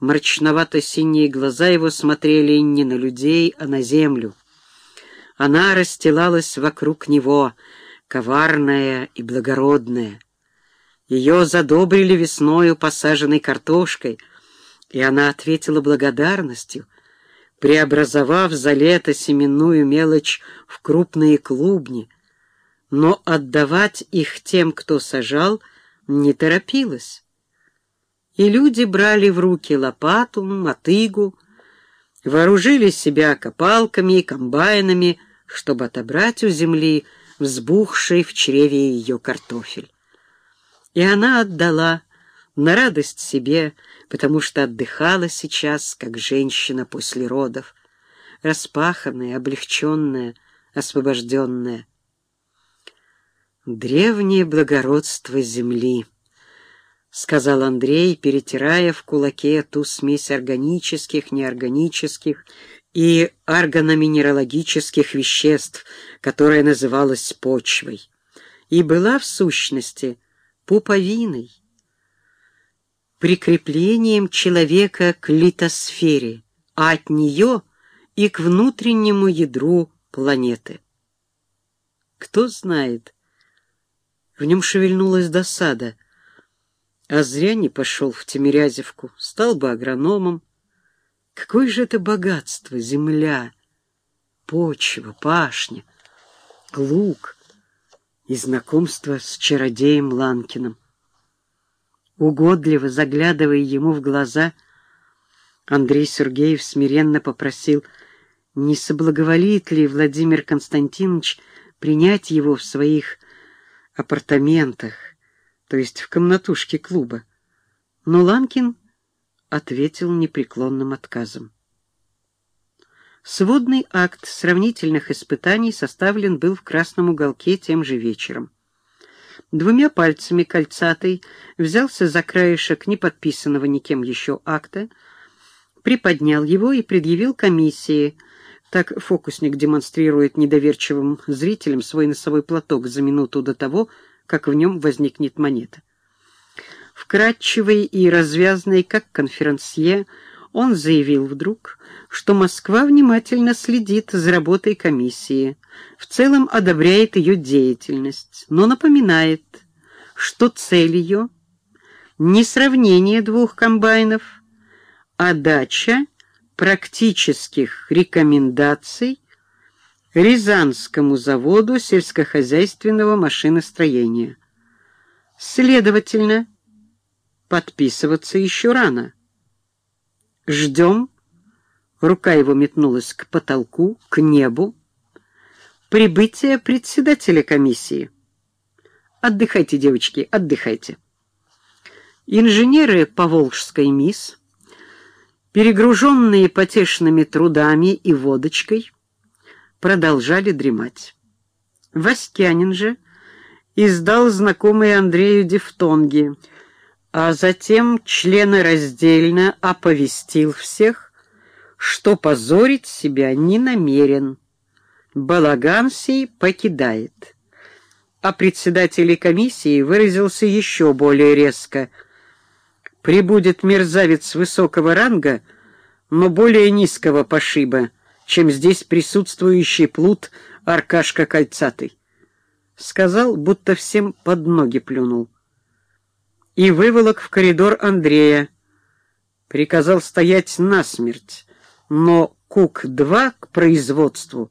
Мрачновато-синие глаза его смотрели не на людей, а на землю. Она расстилалась вокруг него, коварная и благородная. Ее задобрили весною посаженной картошкой, и она ответила благодарностью, преобразовав за лето семенную мелочь в крупные клубни, но отдавать их тем, кто сажал, не торопилась и люди брали в руки лопату, мотыгу, вооружили себя копалками и комбайнами, чтобы отобрать у земли взбухший в чреве ее картофель. И она отдала на радость себе, потому что отдыхала сейчас, как женщина после родов, распаханная, облегченная, освобожденная. Древнее благородство земли —— сказал Андрей, перетирая в кулаке ту смесь органических, неорганических и органоминералогических веществ, которая называлась почвой, и была в сущности пуповиной, прикреплением человека к литосфере, а от нее и к внутреннему ядру планеты. Кто знает, в нем шевельнулась досада — а зря не пошел в Тимирязевку, стал бы агрономом. Какое же это богатство, земля, почва, пашня, луг и знакомство с чародеем Ланкиным. Угодливо заглядывая ему в глаза, Андрей Сергеев смиренно попросил, не соблаговолит ли Владимир Константинович принять его в своих апартаментах, то есть в комнатушке клуба. Но Ланкин ответил непреклонным отказом. Сводный акт сравнительных испытаний составлен был в красном уголке тем же вечером. Двумя пальцами кольцатый взялся за краешек неподписанного никем еще акта, приподнял его и предъявил комиссии. Так фокусник демонстрирует недоверчивым зрителям свой носовой платок за минуту до того, как в нем возникнет монета. Вкратчивый и развязный, как конферансье, он заявил вдруг, что Москва внимательно следит за работой комиссии, в целом одобряет ее деятельность, но напоминает, что цель ее не сравнение двух комбайнов, а дача практических рекомендаций Рязанскому заводу сельскохозяйственного машиностроения. Следовательно, подписываться еще рано. Ждем. Рука его метнулась к потолку, к небу. Прибытие председателя комиссии. Отдыхайте, девочки, отдыхайте. Инженеры Поволжской МИС, перегруженные потешными трудами и водочкой, продолжали дремать. Васькянин же издал знакомые Андрею дифтонги, а затем членораздельно оповестил всех, что позорить себя не намерен. Балаган сей покидает. А председатель комиссии выразился еще более резко. «Прибудет мерзавец высокого ранга, но более низкого пошиба, чем здесь присутствующий плут Аркашка Кольцатый. Сказал, будто всем под ноги плюнул. И выволок в коридор Андрея. Приказал стоять насмерть, но Кук-2 к производству